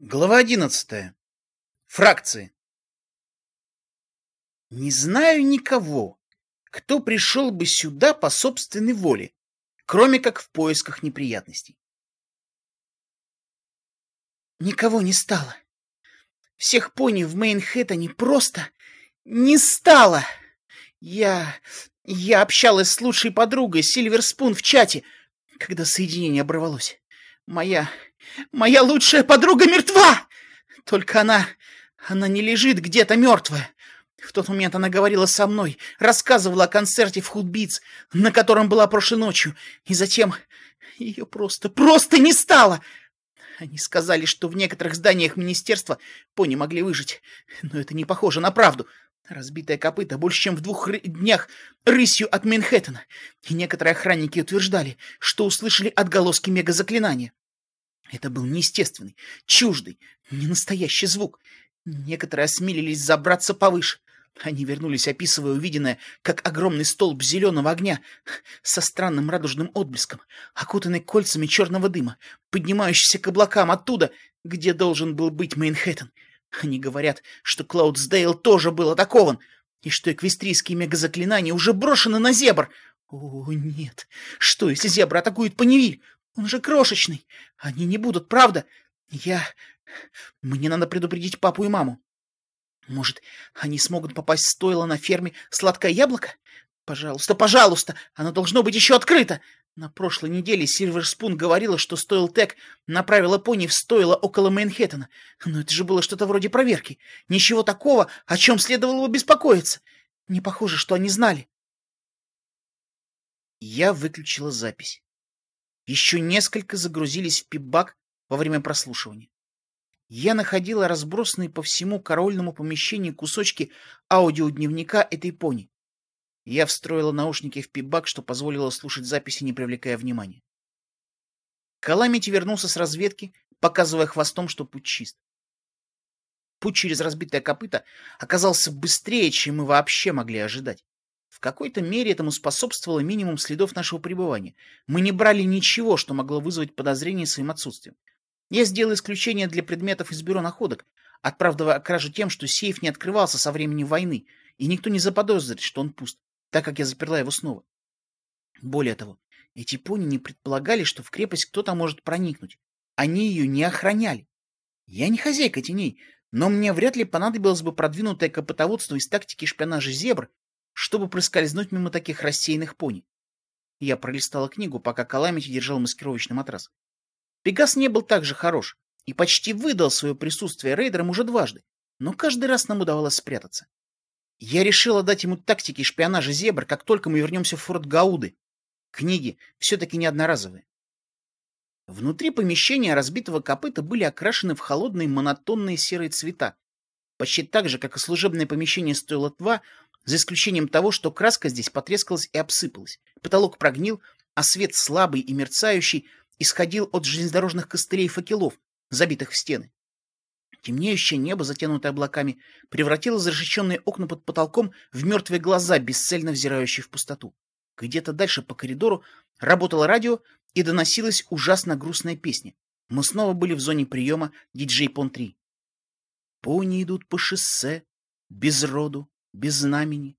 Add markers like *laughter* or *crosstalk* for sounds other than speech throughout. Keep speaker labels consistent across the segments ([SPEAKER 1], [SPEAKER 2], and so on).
[SPEAKER 1] Глава одиннадцатая. Фракции. Не знаю никого, кто пришел бы сюда по собственной воле, кроме как в поисках неприятностей. Никого не стало. Всех пони в Мейнхэттене просто не стало. Я... я общалась с лучшей подругой Сильвер Спун в чате, когда соединение оборвалось. Моя... моя лучшая подруга мертва! Только она... она не лежит где-то мертвая. В тот момент она говорила со мной, рассказывала о концерте в Худбиц, на котором была прошлой ночью, и затем ее просто, просто не стало. Они сказали, что в некоторых зданиях министерства пони могли выжить, но это не похоже на правду. Разбитое копыто больше, чем в двух ры днях рысью от Манхэттена, и некоторые охранники утверждали, что услышали отголоски мегазаклинания. Это был неестественный, чуждый, ненастоящий звук. Некоторые осмелились забраться повыше. Они вернулись, описывая увиденное, как огромный столб зеленого огня со странным радужным отблеском, окутанный кольцами черного дыма, поднимающийся к облакам оттуда, где должен был быть Мейнхэттен. Они говорят, что Клаудсдейл тоже был атакован, и что эквестрийские мегазаклинания уже брошены на зебр. О, нет! Что, если зебра атакует Паневиль? Он же крошечный. Они не будут, правда? Я... Мне надо предупредить папу и маму. Может, они смогут попасть в стойло на ферме «Сладкое яблоко»? Пожалуйста, пожалуйста, оно должно быть еще открыто. На прошлой неделе Сильверспун говорила, что Стойл Тек направила пони в стойло около Мейнхэттена. Но это же было что-то вроде проверки. Ничего такого, о чем следовало бы беспокоиться. Не похоже, что они знали. Я выключила запись. Еще несколько загрузились в пипбак во время прослушивания. Я находила разбросанные по всему корольному помещению кусочки аудиодневника этой пони. Я встроила наушники в пипбак, что позволило слушать записи, не привлекая внимания. Каламити вернулся с разведки, показывая хвостом, что путь чист. Путь через разбитое копыто оказался быстрее, чем мы вообще могли ожидать. В какой-то мере этому способствовало минимум следов нашего пребывания. Мы не брали ничего, что могло вызвать подозрение своим отсутствием. Я сделал исключение для предметов из бюро находок, отправдывая кражу тем, что сейф не открывался со времени войны, и никто не заподозрит, что он пуст так как я заперла его снова. Более того, эти пони не предполагали, что в крепость кто-то может проникнуть. Они ее не охраняли. Я не хозяйка теней, но мне вряд ли понадобилось бы продвинутое копытоводство из тактики шпионажа зебр, чтобы проскользнуть мимо таких рассеянных пони. Я пролистала книгу, пока Каламити держал маскировочный матрас. Пегас не был так же хорош и почти выдал свое присутствие рейдерам уже дважды, но каждый раз нам удавалось спрятаться. Я решила дать ему тактики шпионажа зебр, как только мы вернемся в форт Гауды. Книги все-таки не одноразовые. Внутри помещения разбитого копыта были окрашены в холодные монотонные серые цвета. Почти так же, как и служебное помещение стоило два, за исключением того, что краска здесь потрескалась и обсыпалась. Потолок прогнил, а свет слабый и мерцающий исходил от железнодорожных костылей факелов, забитых в стены. Темнеющее небо, затянутое облаками, превратило защищенные окна под потолком в мертвые глаза, бесцельно взирающие в пустоту. Где-то дальше по коридору работало радио, и доносилась ужасно грустная песня. Мы снова были в зоне приема диджей Пон-3. Пони идут по шоссе, без роду, без знамени.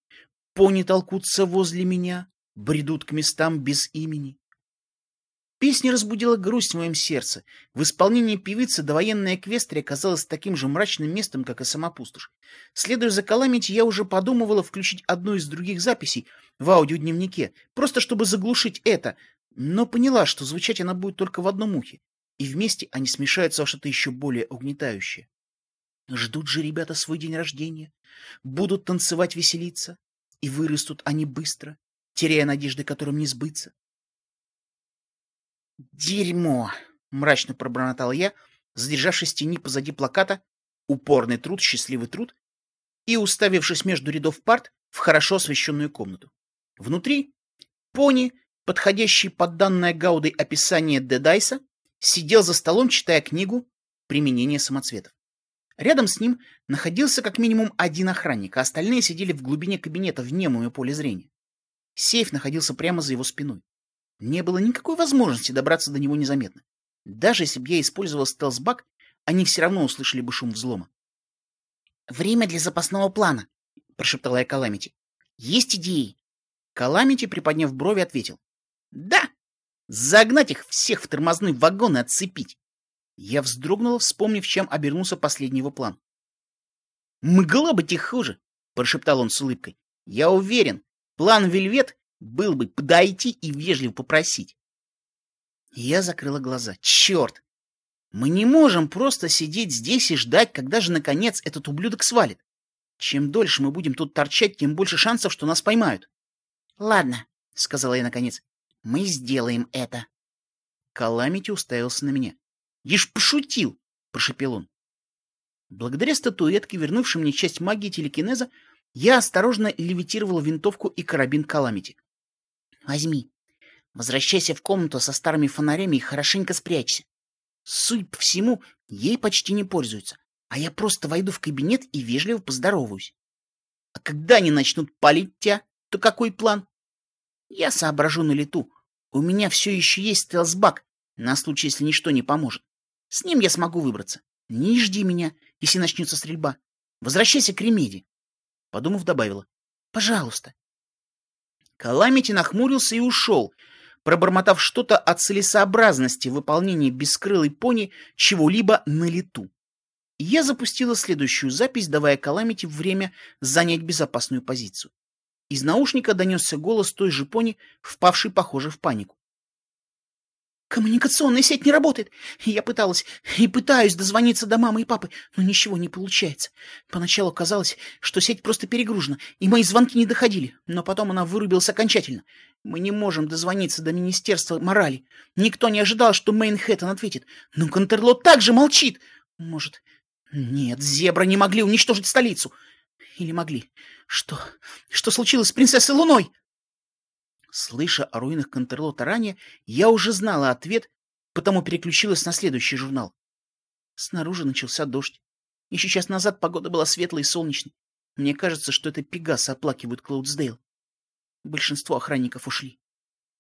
[SPEAKER 1] Пони толкутся возле меня, бредут к местам без имени. Песня разбудила грусть в моем сердце. В исполнении певицы довоенная Эквестрия казалась таким же мрачным местом, как и сама пустошь. Следуя за Каламити, я уже подумывала включить одну из других записей в аудиодневнике, просто чтобы заглушить это, но поняла, что звучать она будет только в одном ухе, и вместе они смешаются во что-то еще более угнетающее. Ждут же ребята свой день рождения, будут танцевать, веселиться, и вырастут они быстро, теряя надежды, которым не сбыться. «Дерьмо!» — мрачно пробормотал я, задержавшись в тени позади плаката «Упорный труд, счастливый труд» и уставившись между рядов парт в хорошо освещенную комнату. Внутри пони, подходящий под данное Гаудой описание Дедайса, сидел за столом, читая книгу «Применение самоцветов». Рядом с ним находился как минимум один охранник, а остальные сидели в глубине кабинета в немом поле зрения. Сейф находился прямо за его спиной. Не было никакой возможности добраться до него незаметно. Даже если бы я использовал стелсбак, они все равно услышали бы шум взлома. «Время для запасного плана», — прошептала я Каламити. «Есть идеи?» Каламити, приподняв брови, ответил. «Да! Загнать их всех в тормозной вагон и отцепить!» Я вздрогнула, вспомнив, чем обернулся последний его план. «Могло быть и хуже», — прошептал он с улыбкой. «Я уверен, план Вельвет был бы подойти и вежливо попросить». Я закрыла глаза. «Черт! Мы не можем просто сидеть здесь и ждать, когда же, наконец, этот ублюдок свалит. Чем дольше мы будем тут торчать, тем больше шансов, что нас поймают». «Ладно», — сказала я наконец, — «мы сделаем это». Каламити уставился на меня. «Я ж пошутил!» — прошепел он. Благодаря статуэтке, вернувшей мне часть магии телекинеза, я осторожно левитировал винтовку и карабин Каламити. «Возьми. Возвращайся в комнату со старыми фонарями и хорошенько спрячься. Судя по всему, ей почти не пользуются, а я просто войду в кабинет и вежливо поздороваюсь. А когда они начнут палить тебя, то какой план? Я соображу на лету. У меня все еще есть стелсбак, на случай, если ничто не поможет. С ним я смогу выбраться. Не жди меня, если начнется стрельба. Возвращайся к Ремеди. Подумав, добавила. Пожалуйста. Каламити нахмурился и ушел, пробормотав что-то о целесообразности выполнения бескрылой пони чего-либо на лету. Я запустила следующую запись, давая Каламити время занять безопасную позицию. Из наушника донесся голос той же пони, впавшей, похоже, в панику. Коммуникационная сеть не работает. Я пыталась и пытаюсь дозвониться до мамы и папы, но ничего не получается. Поначалу казалось, что сеть просто перегружена, и мои звонки не доходили, но потом она вырубилась окончательно. Мы не можем дозвониться до Министерства морали. Никто не ожидал, что Мейнхэттен ответит. Но Контерлот также молчит. Может... Нет, зебры не могли уничтожить столицу. Или могли. Что? Что случилось с принцессой Луной? Слыша о руинах Контерлота ранее, я уже знала ответ, потому переключилась на следующий журнал. Снаружи начался дождь. Еще час назад погода была светлой и солнечной. Мне кажется, что это Пегасы оплакивают Клаудсдейл. Большинство охранников ушли.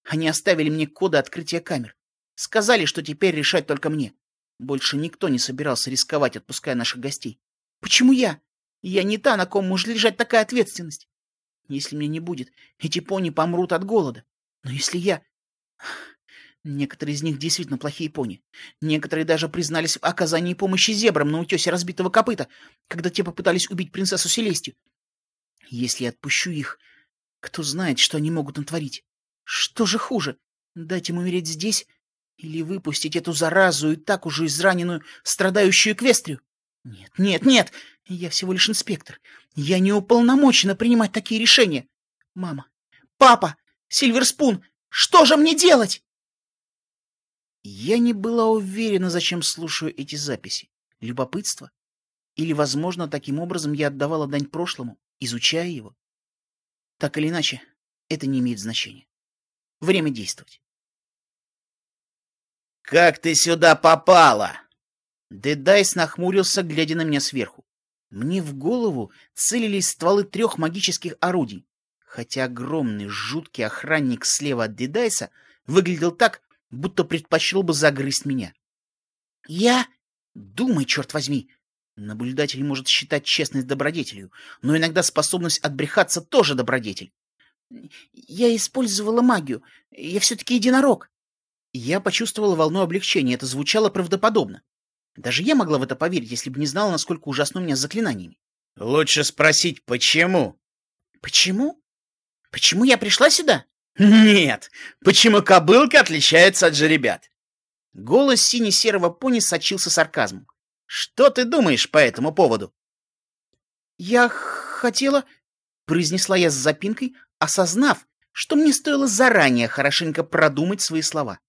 [SPEAKER 1] Они оставили мне коды открытия камер. Сказали, что теперь решать только мне. Больше никто не собирался рисковать, отпуская наших гостей. Почему я? Я не та, на ком может лежать такая ответственность. Если меня не будет, эти пони помрут от голода. Но если я... *sighs* Некоторые из них действительно плохие пони. Некоторые даже признались в оказании помощи зебрам на утесе разбитого копыта, когда те попытались убить принцессу Селестию. Если я отпущу их, кто знает, что они могут натворить? Что же хуже, дать им умереть здесь или выпустить эту заразу и так уже израненную, страдающую Эквестрию? Нет, нет, нет, я всего лишь инспектор. Я не уполномочена принимать такие решения. Мама, папа, Сильверспун, что же мне делать? Я не была уверена, зачем слушаю эти записи. Любопытство? Или, возможно, таким образом я отдавала дань прошлому, изучая его? Так или иначе, это не имеет значения. Время действовать.
[SPEAKER 2] «Как ты сюда попала?»
[SPEAKER 1] Дедайс нахмурился, глядя на меня сверху. Мне в голову целились стволы трех магических орудий, хотя огромный жуткий охранник слева от Дедайса выглядел так, будто предпочел бы загрызть меня. Я... Думай, черт возьми! Наблюдатель может считать честность добродетелью, но иногда способность отбрехаться тоже добродетель. Я использовала магию. Я все-таки единорог. Я почувствовала волну облегчения. Это звучало правдоподобно. Даже я могла в это поверить, если бы не знала, насколько ужасно у меня с заклинаниями.
[SPEAKER 2] Лучше спросить, почему?
[SPEAKER 1] Почему? Почему я пришла сюда?
[SPEAKER 2] Нет, почему кобылка отличается от жеребят?
[SPEAKER 1] Голос сине-серого пони сочился сарказмом.
[SPEAKER 2] Что ты думаешь по этому поводу?
[SPEAKER 1] Я хотела... Произнесла я с запинкой, осознав, что мне стоило заранее хорошенько продумать свои слова.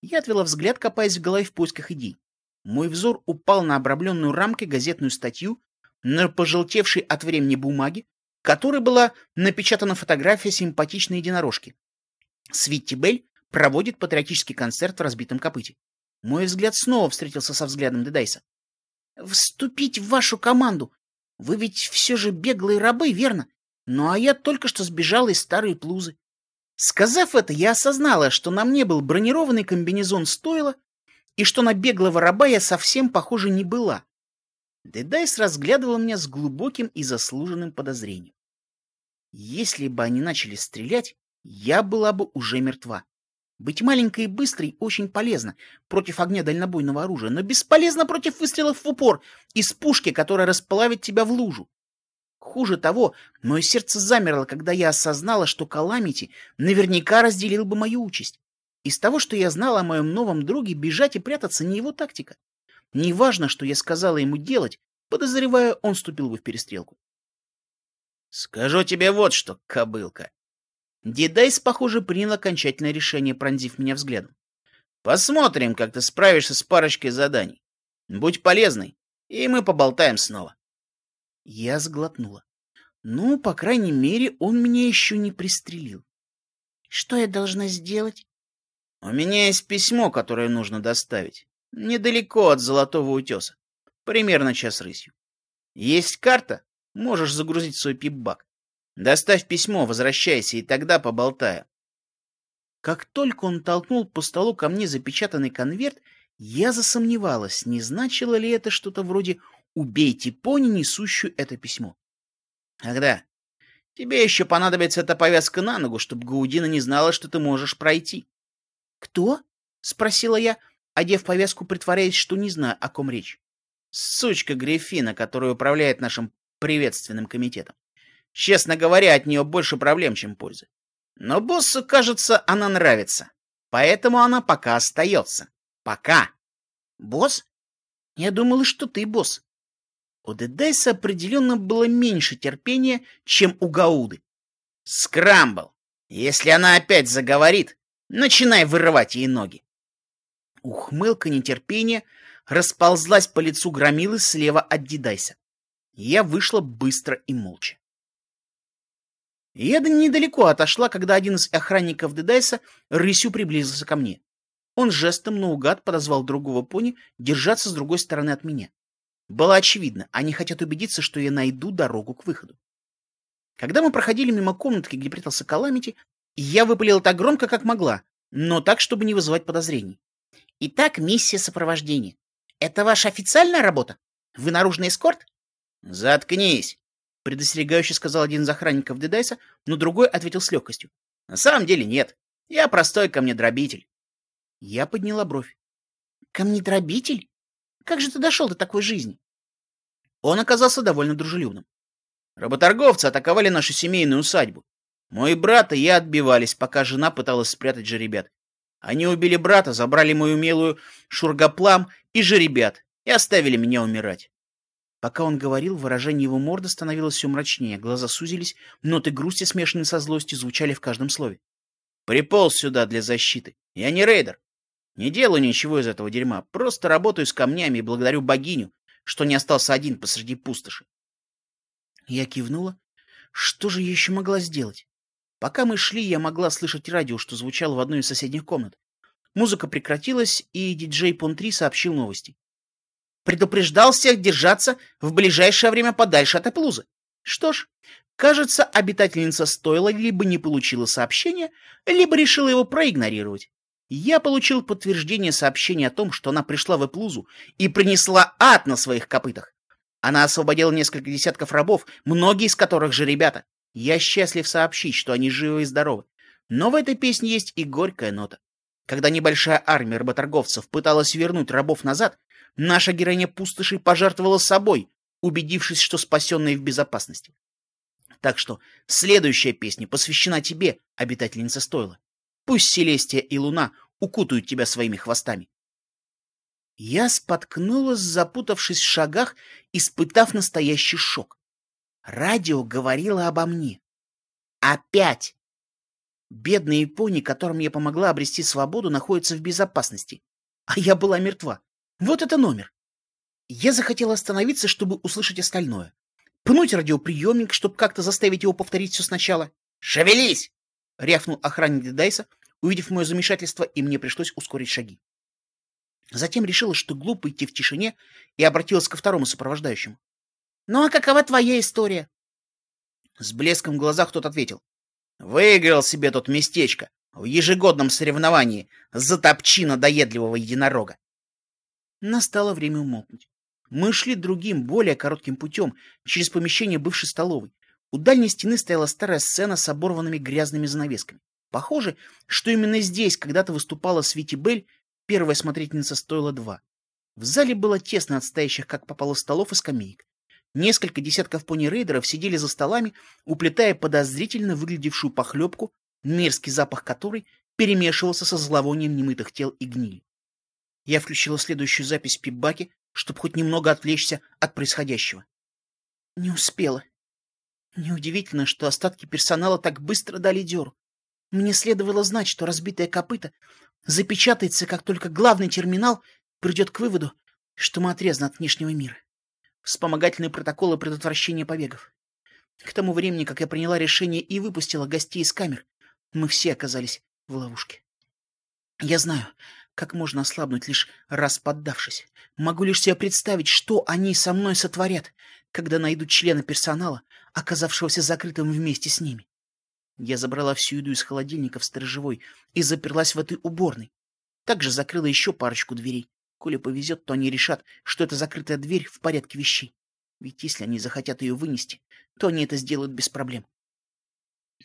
[SPEAKER 1] Я отвела взгляд, копаясь в голове в поисках идей. Мой взор упал на обрамленную рамкой газетную статью, на пожелтевшей от времени бумаге, которой была напечатана фотография симпатичной единорожки. Свитти Белль проводит патриотический концерт в разбитом копыте. Мой взгляд снова встретился со взглядом Дедайса. «Вступить в вашу команду! Вы ведь все же беглые рабы, верно? Ну а я только что сбежала из Старой Эплузы». Сказав это, я осознала, что на мне был бронированный комбинезон стойла, и что на беглого раба я совсем похоже не была. Дедайс разглядывал меня с глубоким и заслуженным подозрением. Если бы они начали стрелять, я была бы уже мертва. Быть маленькой и быстрой очень полезно против огня дальнобойного оружия, но бесполезно против выстрелов в упор из пушки, которая расплавит тебя в лужу. Хуже того, мое сердце замерло, когда я осознала, что Каламити наверняка разделил бы мою участь. Из того, что я знала о моем новом друге, бежать и прятаться не его тактика. Неважно, что я сказала ему делать, подозревая, он вступил бы в перестрелку.
[SPEAKER 2] «Скажу тебе вот что, кобылка»,
[SPEAKER 1] Дедайс, похоже, принял окончательное решение, пронзив меня взглядом.
[SPEAKER 2] «Посмотрим, как ты справишься с парочкой заданий. Будь полезной, и мы поболтаем снова».
[SPEAKER 1] Я сглотнула. Ну, по крайней мере, он меня еще не пристрелил. Что я должна сделать?
[SPEAKER 2] У меня есть письмо, которое нужно доставить. Недалеко от Золотого утеса. Примерно час рысью. Есть карта, можешь загрузить свой пип-бак. Доставь письмо, возвращайся, и тогда поболтаю.
[SPEAKER 1] Как только он толкнул по столу ко мне запечатанный конверт, я засомневалась, не значило ли это что-то вроде «убейте пони, несущую это письмо».
[SPEAKER 2] Когда? Тебе еще понадобится эта повязка на ногу, чтобы Гаудина не знала, что ты можешь пройти.
[SPEAKER 1] «Кто?» — спросила я, одев повязку, притворяясь, что не знаю, о ком речь.
[SPEAKER 2] «Сучка Гриффина, которая управляет нашим приветственным комитетом. Честно говоря, от нее больше проблем, чем пользы. Но боссу, кажется, она нравится. Поэтому она пока остается. Пока.
[SPEAKER 1] Босс? Я думала, что ты босс. У Дедайса определенно было меньше терпения, чем у Гауды.
[SPEAKER 2] Скрамбл, если она опять заговорит, начинай вырывать ей ноги.
[SPEAKER 1] Ухмылка нетерпения расползлась по лицу громилы слева от Дедайса. Я вышла быстро и молча. Еда недалеко отошла, когда один из охранников Дедайса рысью приблизился ко мне. Он жестом наугад подозвал другого пони держаться с другой стороны от меня. Было очевидно, они хотят убедиться, что я найду дорогу к выходу. Когда мы проходили мимо комнатки, где прятался Каламити, я выпалила так громко, как могла, но так, чтобы не вызывать подозрений. Итак, миссия сопровождения. Это ваша официальная работа? Вы наружный эскорт?
[SPEAKER 2] Заткнись, —
[SPEAKER 1] предостерегающе сказал один из охранников Дедайса, но другой ответил с легкостью.
[SPEAKER 2] — На самом деле нет. Я простой камнедробитель.
[SPEAKER 1] Я подняла бровь. — Камнедробитель? Как же ты дошел до такой жизни? Он оказался довольно дружелюбным.
[SPEAKER 2] Работорговцы атаковали нашу семейную усадьбу. Мой брат и я отбивались, пока жена пыталась спрятать жеребят. Они убили брата, забрали мою милую шургоплам и жеребят и оставили меня умирать.
[SPEAKER 1] Пока он говорил, выражение его морды становилось все мрачнее, глаза сузились, ноты грусти, смешанные со злостью, звучали в каждом слове.
[SPEAKER 2] «Приполз сюда для защиты. Я не рейдер. Не делаю ничего из этого дерьма. Просто работаю с камнями и благодарю богиню, что не остался один посреди пустоши».
[SPEAKER 1] Я кивнула. Что же я еще могла сделать? Пока мы шли, я могла слышать радио, что звучало в одной из соседних комнат. Музыка прекратилась, и диджей Пон-3 сообщил новости предупреждал всех держаться в ближайшее время подальше от Эплузы. Что ж, кажется, обитательница стойла либо не получила сообщение, либо решила его проигнорировать. Я получил подтверждение сообщения о том, что она пришла в Эплузу и принесла ад на своих копытах. Она освободила несколько десятков рабов, многие из которых же ребята. Я счастлив сообщить, что они живы и здоровы. Но в этой песне есть и горькая нота. Когда небольшая армия работорговцев пыталась вернуть рабов назад, Наша героиня пустоши пожертвовала собой, убедившись, что спасенная в безопасности. Так что следующая песня посвящена тебе, обитательница стойла. Пусть Селестия и Луна укутают тебя своими хвостами. Я споткнулась, запутавшись в шагах, испытав настоящий шок. Радио говорило обо мне. Опять! Бедные пони, которым я помогла обрести свободу, находятся в безопасности. А я была мертва. Вот это номер. Я захотел остановиться, чтобы услышать остальное. Пнуть радиоприемник, чтобы как-то заставить его повторить все сначала.
[SPEAKER 2] «Шевелись!»
[SPEAKER 1] — рявкнул охранник Дедайса, увидев мое замешательство, и мне пришлось ускорить шаги. Затем решила, что глупо идти в тишине, и обратилась ко второму сопровождающему. «Ну а какова твоя история?» С блеском в глазах тот ответил.
[SPEAKER 2] «Выиграл себе тут местечко в ежегодном соревновании за топчина доедливого единорога.
[SPEAKER 1] Настало время умолкнуть. Мы шли другим, более коротким путем, через помещение бывшей столовой. У дальней стены стояла старая сцена с оборванными грязными занавесками. Похоже, что именно здесь когда-то выступала Свити Бель, первая смотрительница стоила два. В зале было тесно от стоящих, как попало, столов и скамеек. Несколько десятков пони-рейдеров сидели за столами, уплетая подозрительно выглядевшую похлебку, мерзкий запах которой перемешивался со зловонием немытых тел и гнили. Я включила следующую запись в пипбаке, чтобы хоть немного отвлечься от происходящего. Не успела. Неудивительно, что остатки персонала так быстро дали дёру. Мне следовало знать, что разбитое копыто запечатается, как только главный терминал придет к выводу, что мы отрезаны от внешнего мира. Вспомогательные протоколы предотвращения побегов. К тому времени, как я приняла решение и выпустила гостей из камер, мы все оказались в ловушке. Я знаю, как можно ослабнуть, лишь раз поддавшись. Могу лишь себе представить, что они со мной сотворят, когда найдут члена персонала, оказавшегося закрытым вместе с ними. Я забрала всю еду из холодильника в сторожевой и заперлась в этой уборной. Также закрыла еще парочку дверей. Коли повезет, то они решат, что это закрытая дверь в порядке вещей. Ведь если они захотят ее вынести, то они это сделают без проблем.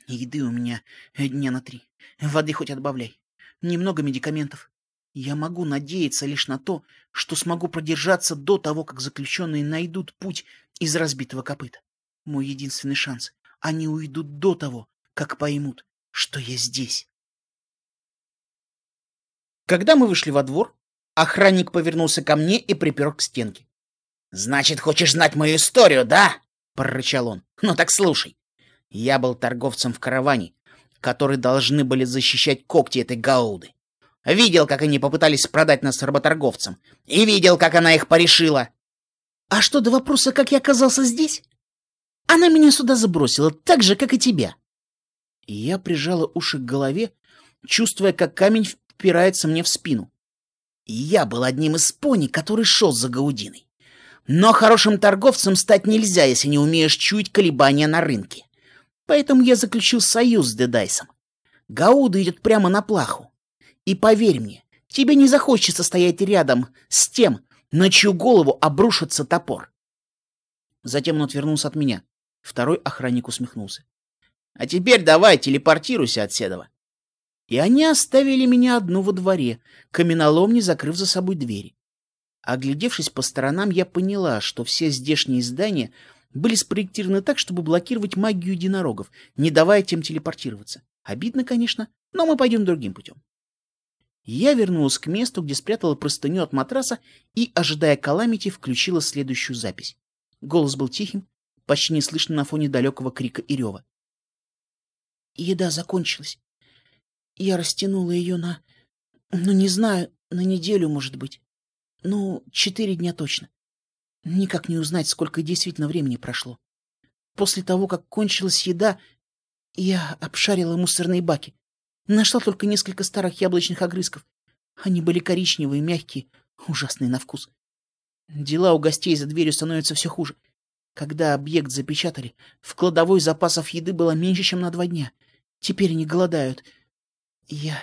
[SPEAKER 1] Еды у меня дня на три. Воды хоть отбавляй. Немного медикаментов. Я могу надеяться лишь на то, что смогу продержаться до того, как заключенные найдут путь из разбитого копыта. Мой единственный шанс. Они уйдут до того, как поймут, что я здесь. Когда мы вышли во двор, охранник повернулся ко мне и припер к стенке. «Значит, хочешь знать мою историю, да?» — прорычал он. «Ну так слушай. Я был торговцем в караване, которые должны были защищать когти этой гауды. Видел, как они попытались продать нас работорговцам, и видел, как она их порешила. А что до вопроса, как я оказался здесь? Она меня сюда забросила, так же, как и тебя. Я прижала уши к голове, чувствуя, как камень впирается мне в спину. Я был одним из пони, который шел за Гаудиной. Но хорошим торговцем стать нельзя, если не умеешь чуять колебания на рынке. Поэтому я заключил союз с Дедайсом. Гауда идет прямо на плаху. И поверь мне, тебе не захочется стоять рядом с тем, на чью голову обрушится топор. Затем он отвернулся от меня. Второй охранник усмехнулся. А теперь давай телепортируйся от Седова. И они оставили меня одну во дворе, каменолом не закрыв за собой двери. Оглядевшись по сторонам, я поняла, что все здешние здания были спроектированы так, чтобы блокировать магию единорогов, не давая тем телепортироваться. Обидно, конечно, но мы пойдем другим путем. Я вернулась к месту, где спрятала простыню от матраса и, ожидая Каламити, включила следующую запись. Голос был тихим, почти не слышно на фоне далекого крика и рева. Еда закончилась. Я растянула ее на... Ну, не знаю, на неделю, может быть. Ну, четыре дня точно. Никак не узнать, сколько действительно времени прошло. После того, как кончилась еда, я обшарила мусорные баки. Нашла только несколько старых яблочных огрызков. Они были коричневые, мягкие, ужасные на вкус. Дела у гостей за дверью становятся все хуже. Когда объект запечатали, в кладовой запасов еды было меньше, чем на два дня — Теперь они голодают. Я...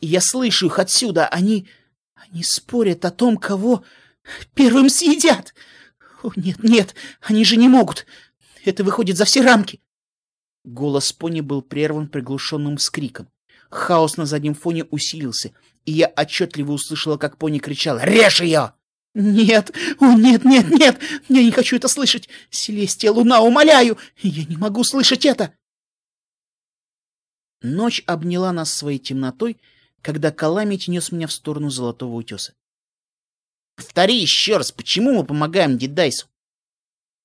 [SPEAKER 1] Я слышу их отсюда. Они... Они спорят о том, кого первым съедят. О, нет, нет, они же не могут. Это выходит за все рамки. Голос пони был прерван приглушенным скриком. Хаос на заднем фоне усилился, и я отчетливо услышала, как пони кричал «Режь ее!» «Нет! О, нет, нет, нет! Я не хочу это слышать! Селестия, луна, умоляю! Я не могу слышать это!» Ночь обняла нас своей темнотой, когда Каламити нес меня в сторону Золотого утеса. «Повтори еще раз, почему мы помогаем Дедайсу?»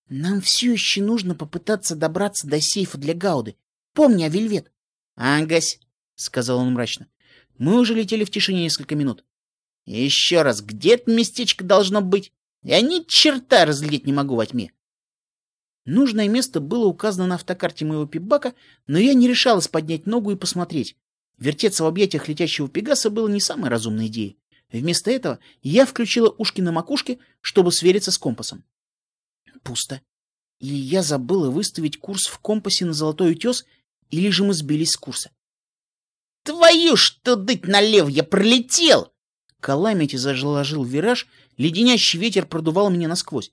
[SPEAKER 1] «Нам все еще нужно попытаться добраться до сейфа для Гауды. Помни о Вельвет». «Агась», — сказал он мрачно, — «мы уже летели в тишине несколько минут. Еще раз, где это местечко должно быть? Я ни черта разглядеть не могу во тьме». Нужное место было указано на автокарте моего пибака, но я не решалась поднять ногу и посмотреть. Вертеться в объятиях летящего пегаса было не самой разумной идеей. Вместо этого я включила ушки на макушке, чтобы свериться с компасом. Пусто. Или я забыла выставить курс в компасе на Золотой утес, или же мы сбились с курса. «Твою что дыть налево, я пролетел!» — Каламити заложил вираж, леденящий ветер продувал меня насквозь.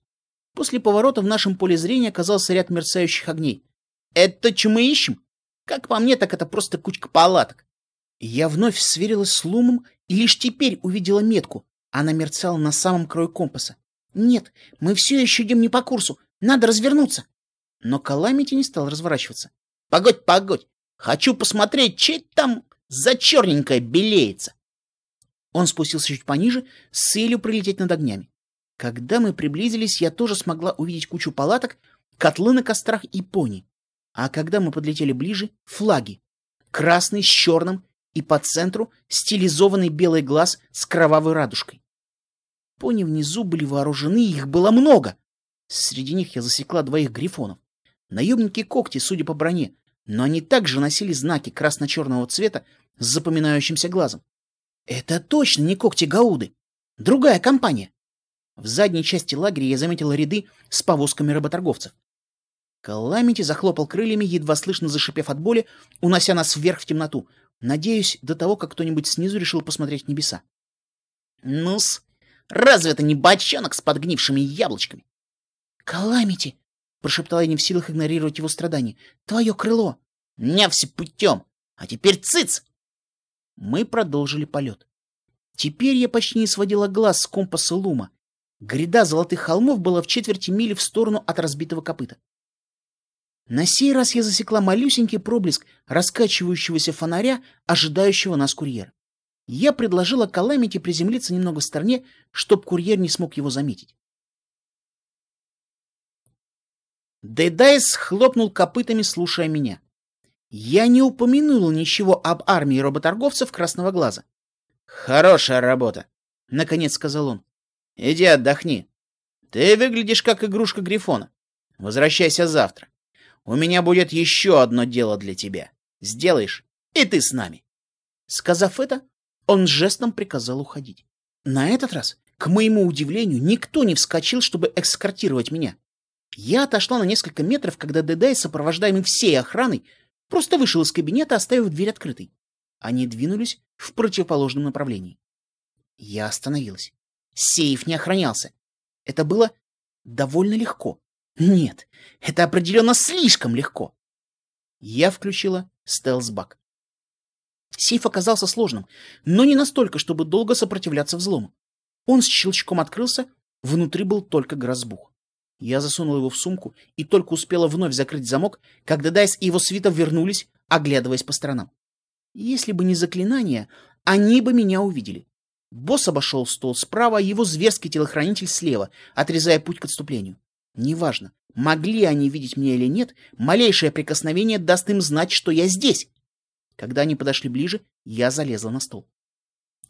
[SPEAKER 1] После поворота в нашем поле зрения оказался ряд мерцающих огней. «Это что мы ищем?» Как по мне, так это просто кучка палаток. Я вновь сверилась с лумом и лишь теперь увидела метку. Она мерцала на самом краю компаса. Нет, мы все еще идем не по курсу. Надо развернуться. Но Каламити не стал разворачиваться. Погодь, погодь. Хочу посмотреть, че там за черненькое белеется. Он спустился чуть пониже, с целью пролететь над огнями. Когда мы приблизились, я тоже смогла увидеть кучу палаток, котлы на кострах и пони. А когда мы подлетели ближе, флаги. Красный с черным и по центру стилизованный белый глаз с кровавой радужкой. Пони внизу были вооружены, их было много. Среди них я засекла двоих грифонов. Наемники когти, судя по броне, но они также носили знаки красно-черного цвета с запоминающимся глазом. Это точно не когти Гауды. Другая компания. В задней части лагеря я заметила ряды с повозками работорговцев. Каламити захлопал крыльями, едва слышно зашипев от боли, унося нас вверх в темноту. Надеюсь, до того, как кто-нибудь снизу решил посмотреть небеса. Ну-с, разве это не бочонок с подгнившими яблочками? Каламити, прошептала я не в силах игнорировать его страдания. Твое крыло. Не все путем. А теперь цыц! Мы продолжили полет. Теперь я почти не сводила глаз с компаса Лума. Гряда золотых холмов была в четверти мили в сторону от разбитого копыта. На сей раз я засекла малюсенький проблеск раскачивающегося фонаря, ожидающего нас курьера. Я предложила Каламити приземлиться немного в стороне, чтоб курьер не смог его заметить. Дедайс хлопнул копытами, слушая меня. Я не упомянул ничего об армии работорговцев Красного Глаза. «Хорошая работа», — наконец сказал он. «Иди отдохни. Ты выглядишь как игрушка Грифона. Возвращайся завтра. У меня будет еще одно дело для тебя. Сделаешь, и ты с нами. Сказав это, он жестом приказал уходить. На этот раз, к моему удивлению, никто не вскочил, чтобы эскортировать меня. Я отошла на несколько метров, когда Дедай, сопровождаемый всей охраной, просто вышел из кабинета, оставив дверь открытой. Они двинулись в противоположном направлении. Я остановилась. Сейф не охранялся. Это было довольно легко. Нет, это определенно слишком легко. Я включила стелс-бак. Сейф оказался сложным, но не настолько, чтобы долго сопротивляться взлому. Он с щелчком открылся, внутри был только грозбух. Я засунула его в сумку и только успела вновь закрыть замок, когда Дайс и его свита вернулись, оглядываясь по сторонам. Если бы не заклинание, они бы меня увидели. Босс обошел стол справа, его зверский телохранитель слева, отрезая путь к отступлению. Неважно, могли они видеть меня или нет, малейшее прикосновение даст им знать, что я здесь. Когда они подошли ближе, я залезла на стол.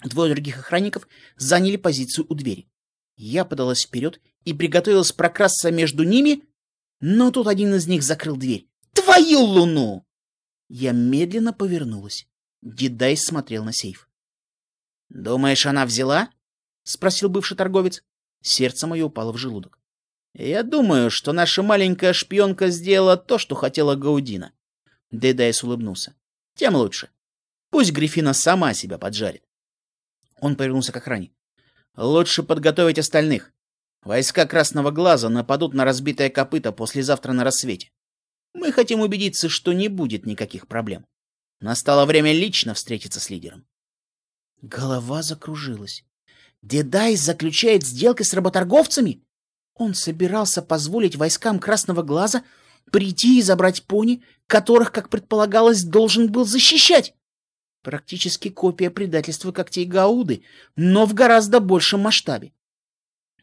[SPEAKER 1] Двое других охранников заняли позицию у двери. Я подалась вперед и приготовилась прокрасться между ними, но тут один из них закрыл дверь. «Твою луну!» Я медленно повернулась. Дидай смотрел на сейф. «Думаешь, она взяла?» — спросил бывший торговец. Сердце мое упало в желудок. Я думаю, что наша маленькая шпионка сделала то, что хотела Гаудина. Дедайс улыбнулся. Тем лучше. Пусть Грифина сама себя поджарит. Он повернулся к охране. Лучше подготовить остальных. Войска Красного Глаза нападут на разбитое копыто послезавтра на рассвете. Мы хотим убедиться, что не будет никаких проблем. Настало время лично встретиться с лидером. Голова закружилась. Дедайс заключает сделки с работорговцами? Он собирался позволить войскам Красного Глаза прийти и забрать пони, которых, как предполагалось, должен был защищать. Практически копия предательства когтей Гауды, но в гораздо большем масштабе.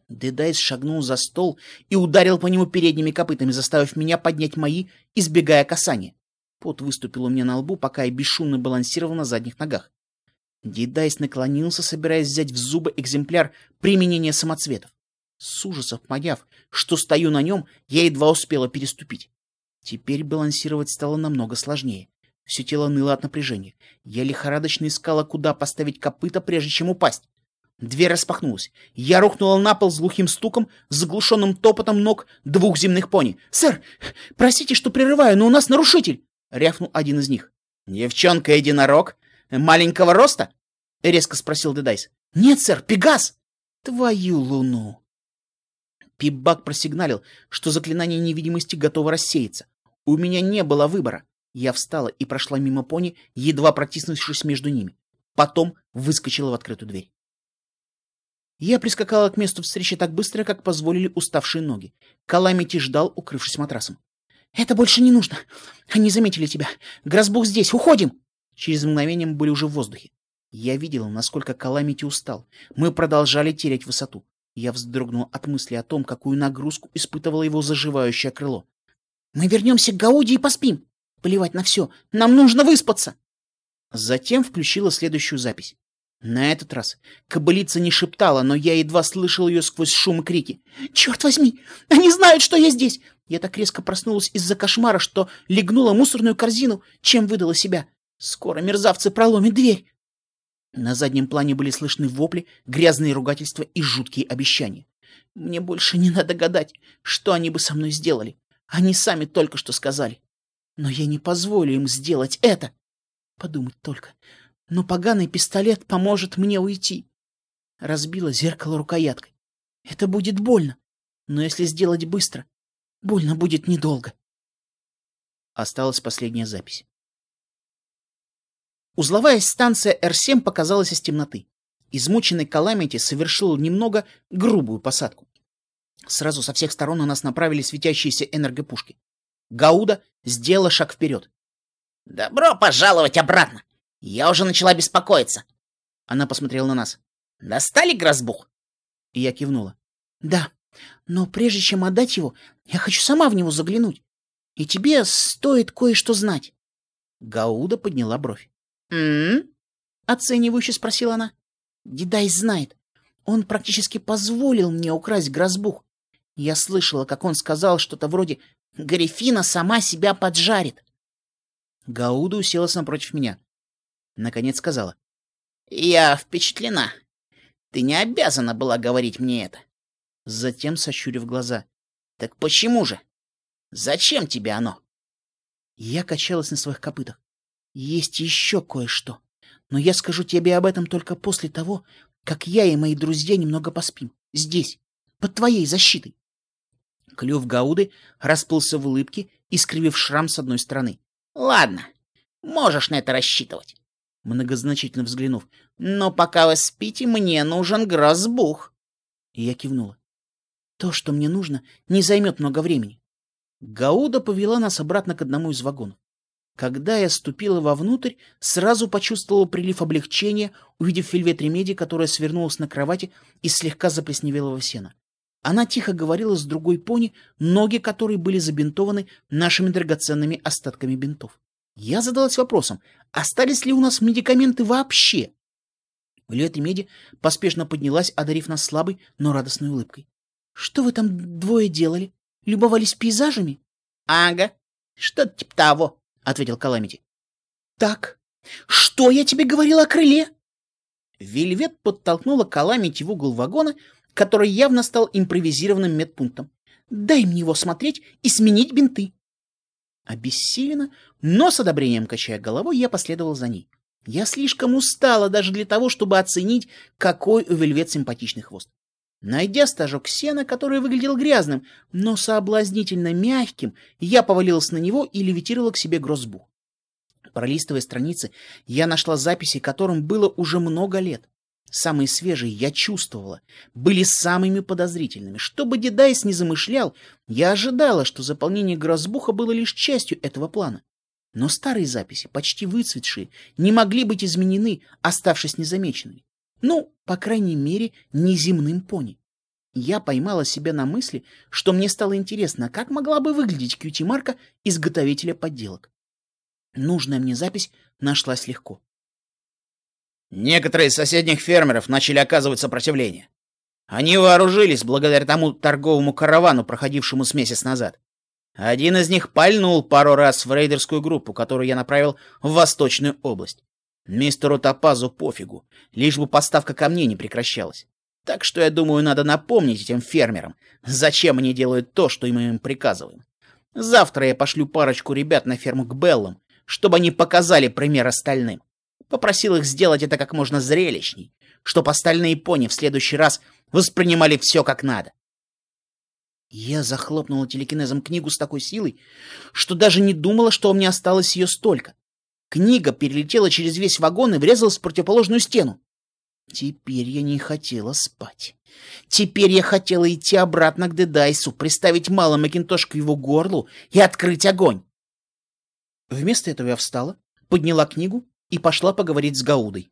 [SPEAKER 1] Дедайс шагнул за стол и ударил по нему передними копытами, заставив меня поднять мои, избегая касания. Пот выступил у меня на лбу, пока я бесшумно балансировала на задних ногах. Дедайс наклонился, собираясь взять в зубы экземпляр применения самоцветов. С ужасом поняв, что стою на нем, я едва успела переступить. Теперь балансировать стало намного сложнее. Все тело ныло от напряжения. Я лихорадочно искала, куда поставить копыта, прежде чем упасть. Дверь распахнулась. Я рухнула на пол с глухим стуком, с заглушенным топотом ног двух земных пони. «Сэр, простите, что прерываю, но у нас нарушитель!» — рявкнул один из них. «Девчонка-единорог? Маленького роста?» — резко спросил Дедайс. Нет, сэр, Пегас! Твою луну! Пипбак просигналил, что заклинание невидимости готово рассеяться. У меня не было выбора. Я встала и прошла мимо пони, едва протиснувшись между ними. Потом выскочила в открытую дверь. Я прискакала к месту встречи так быстро, как позволили уставшие ноги. Каламити ждал, укрывшись матрасом. «Это больше не нужно. Они заметили тебя. Грозбух здесь. Уходим!» Через мгновение мы были уже в воздухе. Я видела, насколько Каламити устал. Мы продолжали терять высоту. Я вздрогнул от мысли о том, какую нагрузку испытывало его заживающее крыло. «Мы вернемся к Гауди и поспим. Плевать на все. Нам нужно выспаться!» Затем включила следующую запись. На этот раз кобылица не шептала, но я едва слышал ее сквозь шум и крики. «Черт возьми! Они знают, что я здесь!» Я так резко проснулась из-за кошмара, что легнула мусорную корзину, чем выдала себя. Скоро мерзавцы проломят дверь. На заднем плане были слышны вопли, грязные ругательства и жуткие обещания. Мне больше не надо гадать, что они бы со мной сделали. Они сами только что сказали. Но я не позволю им сделать это. Подумать только. Но поганый пистолет поможет мне уйти. Разбила зеркало рукояткой. Это будет больно. Но если сделать быстро, больно будет недолго. Осталась последняя запись. Узловая станция Р-7 показалась из темноты. Измученный Каламити совершил немного грубую посадку. Сразу со всех сторон на нас направили светящиеся энергопушки. Гауда сделала шаг вперед.
[SPEAKER 2] «Добро пожаловать обратно! Я уже начала беспокоиться!»
[SPEAKER 1] Она посмотрела на нас.
[SPEAKER 2] «Достали грозбух?»
[SPEAKER 1] И я кивнула. «Да, но прежде чем отдать его, я хочу сама в него заглянуть. И тебе стоит кое-что знать». Гауда подняла бровь.
[SPEAKER 2] «М-м?»
[SPEAKER 1] — оценивающе спросила она. «Дедай знает. Он практически позволил мне украсть грозбух. Я слышала, как он сказал что-то вроде «Гарифина сама себя поджарит». Гауда уселась напротив меня. Наконец сказала.
[SPEAKER 2] «Я впечатлена. Ты не обязана была говорить мне это».
[SPEAKER 1] Затем, сощурив глаза.
[SPEAKER 2] «Так почему же? Зачем тебе оно?»
[SPEAKER 1] Я качалась на своих копытах. Есть еще кое-что. Но я скажу тебе об этом только после того, как я и мои друзья немного поспим. Здесь, под твоей защитой. Клюв Гауды расплылся в улыбке, искривив шрам с одной стороны.
[SPEAKER 2] — Ладно, можешь на это рассчитывать.
[SPEAKER 1] Многозначительно взглянув.
[SPEAKER 2] — Но пока вы спите, мне нужен грозбух.
[SPEAKER 1] Я кивнула. То, что мне нужно, не займет много времени. Гауда повела нас обратно к одному из вагонов. Когда я ступила вовнутрь, сразу почувствовала прилив облегчения, увидев Вельвет Ремеди, которая свернулась на кровати из слегка заплесневелого сена. Она тихо говорила с другой пони, ноги которой были забинтованы нашими драгоценными остатками бинтов. Я задалась вопросом, остались ли у нас медикаменты вообще? Вельвет Ремеди поспешно поднялась, одарив нас слабой, но радостной улыбкой. — Что вы там двое делали? Любовались пейзажами?
[SPEAKER 2] — Ага, что-то типа того, — ответил Каламити.
[SPEAKER 1] «Так, что я тебе говорил о крыле?» Вельвет подтолкнула Каламити в угол вагона, который явно стал импровизированным медпунктом. «Дай мне его смотреть и сменить бинты». Обессиленно, но с одобрением качая головой, я последовал за ней. Я слишком устала даже для того, чтобы оценить, какой у Вельвет симпатичный хвост. Найдя стажок сена, который выглядел грязным, но соблазнительно мягким, я повалилась на него и левитировала к себе гроссбух. Пролистывая страницы, я нашла записи, которым было уже много лет. Самые свежие, я чувствовала, были самыми подозрительными. Что бы Дедайс не замышлял, я ожидала, что заполнение гроссбуха было лишь частью этого плана. Но старые записи, почти выцветшие, не могли быть изменены, оставшись незамеченными. Ну, по крайней мере, не земным пони. Я поймала себя на мысли, что мне стало интересно, как могла бы выглядеть кьюти-марка изготовителя подделок. Нужная мне запись нашлась легко.
[SPEAKER 2] Некоторые из соседних фермеров начали оказывать сопротивление. Они вооружились благодаря тому торговому каравану, проходившему с месяц назад. Один из них пальнул пару раз в рейдерскую группу, которую я направил в Восточную область. Мистеру Топазу пофигу, лишь бы поставка камней не прекращалась. Так что, я думаю, надо напомнить этим фермерам, зачем они делают то, что мы им приказываем. Завтра я пошлю парочку ребят на ферму к Беллам, чтобы они показали пример остальным. Попросил их сделать это как можно зрелищней,
[SPEAKER 1] чтоб остальные пони в следующий раз воспринимали все как надо. Я захлопнула телекинезом книгу с такой силой, что даже не думала, что у меня осталось ее столько. Книга перелетела через весь вагон и врезалась в противоположную стену. Теперь я не хотела спать. Теперь я хотела идти обратно к Дедайсу, приставить мало Макинтош к его горлу и открыть огонь. Вместо этого я встала, подняла книгу и пошла поговорить с Гаудой.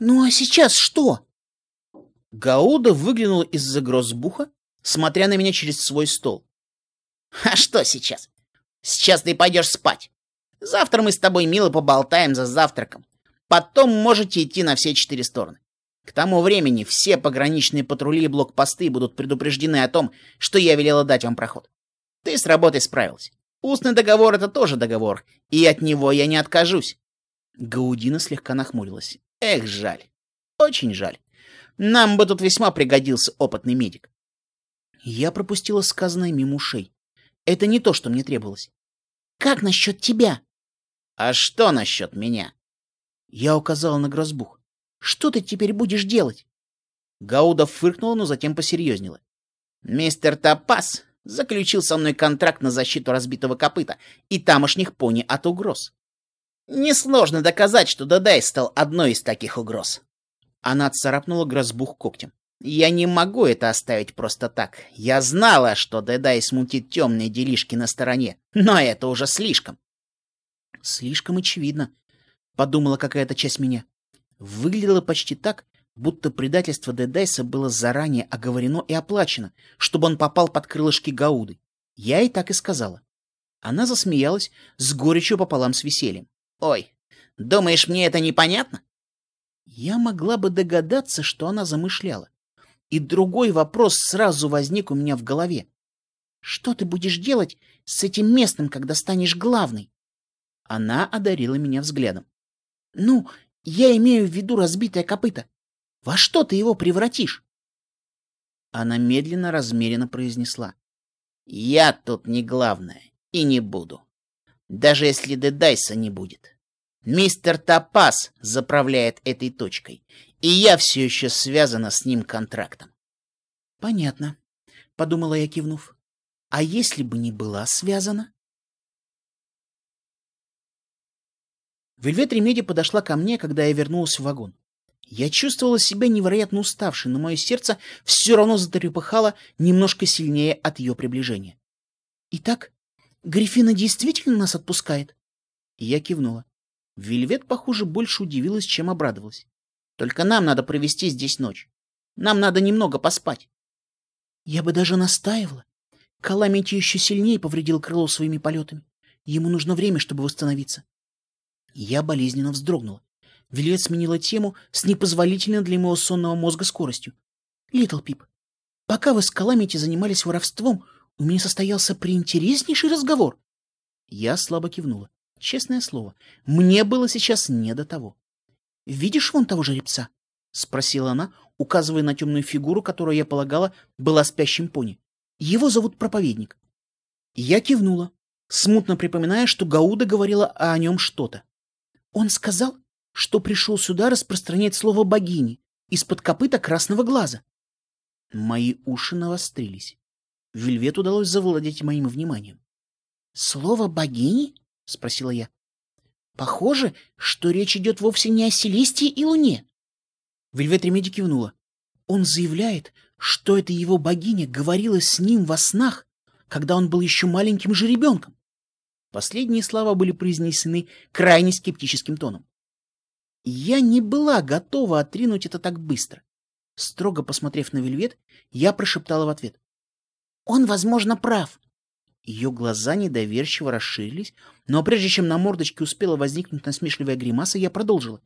[SPEAKER 1] «Ну а сейчас что?» Гауда выглянула из-за грозбуха, смотря на меня через свой стол. «А что сейчас? Сейчас ты пойдешь спать. Завтра мы с тобой мило поболтаем за завтраком. Потом можете идти на все четыре стороны. К тому времени все пограничные патрули и блокпосты будут предупреждены о том, что я велела дать вам проход. Ты с работой справилась. Устный договор — это тоже договор, и от него я не откажусь. Гаудина слегка нахмурилась. Эх, жаль. Очень жаль. Нам бы тут весьма пригодился опытный медик. Я пропустила сказанное мимо ушей. Это не то, что мне требовалось. Как насчет тебя? А что насчет меня? Я указала на грозбух. Что ты теперь будешь делать? Гауда фыркнула, но затем посерьезнела. Мистер Топас заключил со мной контракт на защиту разбитого копыта и тамошних пони от угроз. Несложно доказать, что Дадай стал одной из таких угроз. Она царапнула грозбух когтем. Я не могу это оставить просто так. Я знала, что Дэдай смутит темные делишки на стороне, но это уже слишком. Слишком очевидно, подумала какая-то часть меня. Выглядело почти так, будто предательство Дедайса было заранее оговорено и оплачено, чтобы он попал под крылышки Гауды. Я и так и сказала. Она засмеялась с горечью пополам с весельем. «Ой, думаешь, мне это непонятно?» Я могла бы догадаться, что она замышляла. И другой вопрос сразу возник у меня в голове. «Что ты будешь делать с этим местом, когда станешь главной?» Она одарила меня взглядом. «Ну, я имею в виду разбитое копыто. Во что ты его превратишь? Она медленно, размеренно произнесла. Я тут не главное и не буду. Даже если Дедайса не будет. Мистер Топас заправляет этой точкой, и я все еще связана с ним контрактом. Понятно, подумала я, кивнув. А если бы не была связана? Вельвет Ремеди подошла ко мне, когда я вернулась в вагон. Я чувствовала себя невероятно уставшей, но мое сердце все равно затрепыхало немножко сильнее от ее приближения. «Итак, Гриффина действительно нас отпускает?» Я кивнула. Вельвет, похоже, больше удивилась, чем обрадовалась. «Только нам надо провести здесь ночь. Нам надо немного поспать». Я бы даже настаивала. Каламити еще сильнее повредил крыло своими полетами. Ему нужно время, чтобы восстановиться. Я болезненно вздрогнула. Вилет сменила тему с непозволительной для моего сонного мозга скоростью. «Литл Пип, пока вы с Каламити занимались воровством, у меня состоялся приинтереснейший разговор». Я слабо кивнула. Честное слово, мне было сейчас не до того. «Видишь вон того жеребца?» — спросила она, указывая на темную фигуру, которую, я полагала, была спящим пони. «Его зовут Проповедник». Я кивнула, смутно припоминая, что Гауда говорила о нем что-то. Он сказал, что пришел сюда распространять слово богини из-под копыта красного глаза. Мои уши навострились. Вельвет удалось завладеть моим вниманием. «Слово богини?» — спросила я. «Похоже, что речь идет вовсе не о Селестии и Луне». Вельвет Ремеди кивнула. «Он заявляет, что эта его богиня говорила с ним во снах, когда он был еще маленьким жеребенком. Последние слова были произнесены крайне скептическим тоном. Я не была готова отринуть это так быстро. Строго посмотрев на Вельвет, я прошептала в ответ. «Он, возможно, прав». Ее глаза недоверчиво расширились, но прежде чем на мордочке успела возникнуть насмешливая гримаса, я продолжила.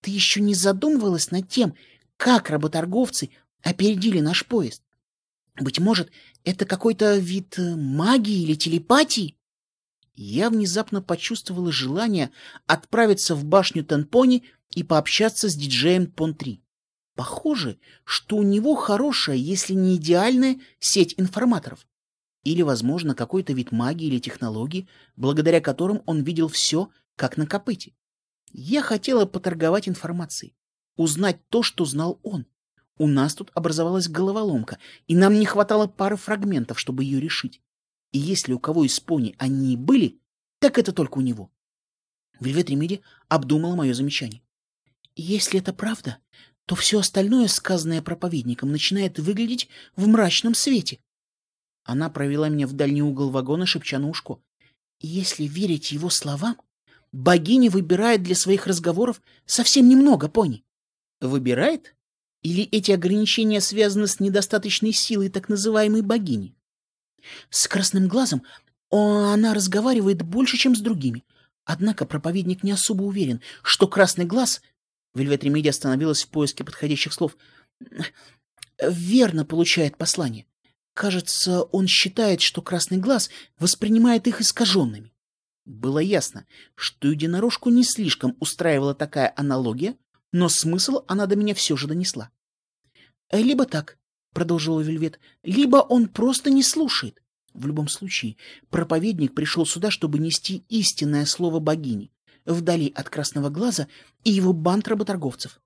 [SPEAKER 1] «Ты еще не задумывалась над тем, как работорговцы опередили наш поезд? Быть может, это какой-то вид э, магии или телепатии?» Я внезапно почувствовала желание отправиться в башню Тенпони и пообщаться с диджеем Пон-3. Похоже, что у него хорошая, если не идеальная, сеть информаторов. Или, возможно, какой-то вид магии или технологии, благодаря которым он видел все, как на копыте. Я хотела поторговать информацией. узнать то, что знал он. У нас тут образовалась головоломка, и нам не хватало пары фрагментов, чтобы ее решить. И если у кого из пони они и были, так это только у него. Вельвет Ремиди обдумала мое замечание. Если это правда, то все остальное, сказанное проповедником, начинает выглядеть в мрачном свете. Она провела меня в дальний угол вагона, шепча на ушко. Если верить его словам, богиня выбирает для своих разговоров совсем немного пони. Выбирает? Или эти ограничения связаны с недостаточной силой так называемой богини? С красным глазом она разговаривает больше, чем с другими. Однако проповедник не особо уверен, что красный глаз... Вельвет Ремеди остановилась в поиске подходящих слов. Верно получает послание. Кажется, он считает, что красный глаз воспринимает их искаженными. Было ясно, что единорожку не слишком устраивала такая аналогия, но смысл она до меня все же донесла. «Либо так», — продолжила Вельвет, — «либо он просто не слушает. В любом случае, проповедник пришел сюда, чтобы нести истинное слово богини, вдали от красного глаза и его банд работорговцев.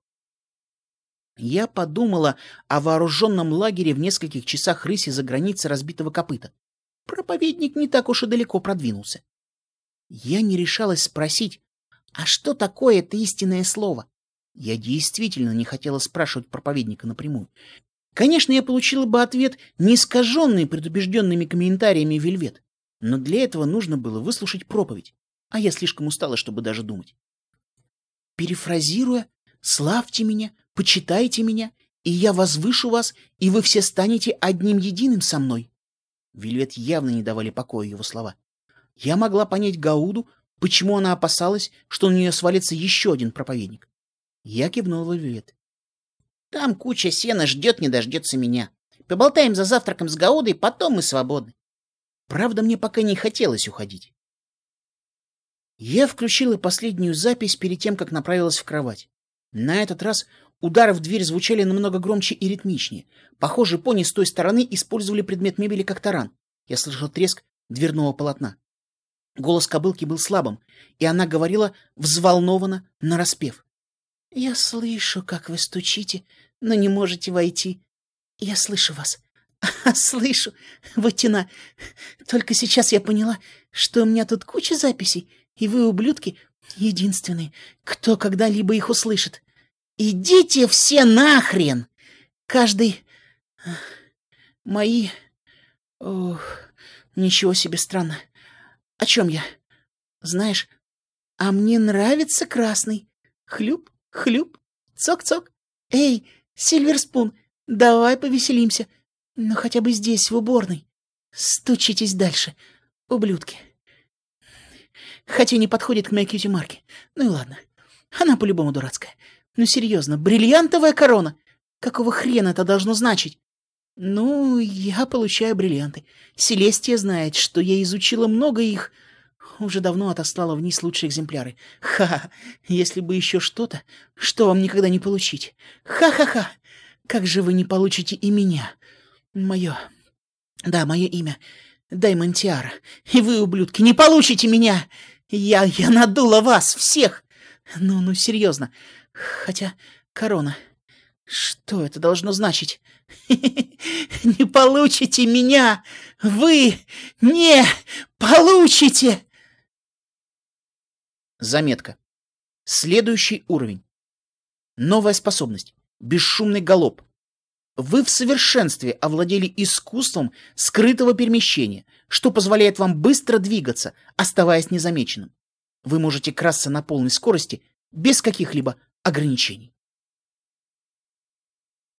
[SPEAKER 1] Я подумала о вооруженном лагере в нескольких часах рыси за границей разбитого копыта. Проповедник не так уж и далеко продвинулся. Я не решалась спросить, а что такое это истинное слово? Я действительно не хотела спрашивать проповедника напрямую. Конечно, я получила бы ответ, не искаженный предубежденными комментариями Вельвет, но для этого нужно было выслушать проповедь, а я слишком устала, чтобы даже думать. Перефразируя, славьте меня, почитайте меня, и я возвышу вас, и вы все станете одним единым со мной. Вельвет явно не давали покоя его слова. Я могла понять Гауду, почему она опасалась, что на нее свалится еще один проповедник. Я кивнул в Вельвет. Там куча сена ждет, не дождется меня. Поболтаем за завтраком с Гаудой, потом мы свободны. Правда, мне пока не хотелось уходить. Я включила последнюю запись перед тем, как направилась в кровать. На этот раз удары в дверь звучали намного громче и ритмичнее. Похоже, пони с той стороны использовали предмет мебели как таран. Я слышал треск дверного полотна. Голос кобылки был слабым, и она говорила взволнованно, нараспев. Я слышу, как вы стучите, но не можете войти. Я слышу вас. *laughs* А, слышу. Вот тена. Только сейчас я поняла, что у меня тут куча записей, и вы, ублюдки, единственные, кто когда-либо их услышит. Идите все нахрен! Каждый... Мои... Ох, ничего себе странно. О чем я? Знаешь, а мне нравится красный. Хлюп, Хлюп, цок-цок. Эй, Сильверспун, давай повеселимся. Ну, хотя бы здесь, в уборной. Стучитесь дальше, ублюдки. Хотя не подходит к моей кьюти-марке. Ну и ладно. Она по-любому дурацкая. Ну, серьезно, бриллиантовая корона. Какого хрена это должно значить? Ну, я получаю бриллианты. Селестия знает, что я изучила много их уже давно отослала вниз лучшие экземпляры. Ха! Если бы еще что-то, что вам никогда не получить. Ха-ха-ха! Как же вы не получите и меня? Мое... Да, мое имя. Даймон Тиара. И вы, ублюдки, не получите меня! Я... я надула вас, всех! Ну, ну, серьезно. Хотя, корона... Что это должно значить? *laughs* Не получите меня! Вы не получите! Заметка. Следующий уровень. Новая способность. Бесшумный галоп. Вы в совершенстве овладели искусством скрытого перемещения, что позволяет вам быстро двигаться, оставаясь незамеченным. Вы можете красться на полной скорости без каких-либо ограничений.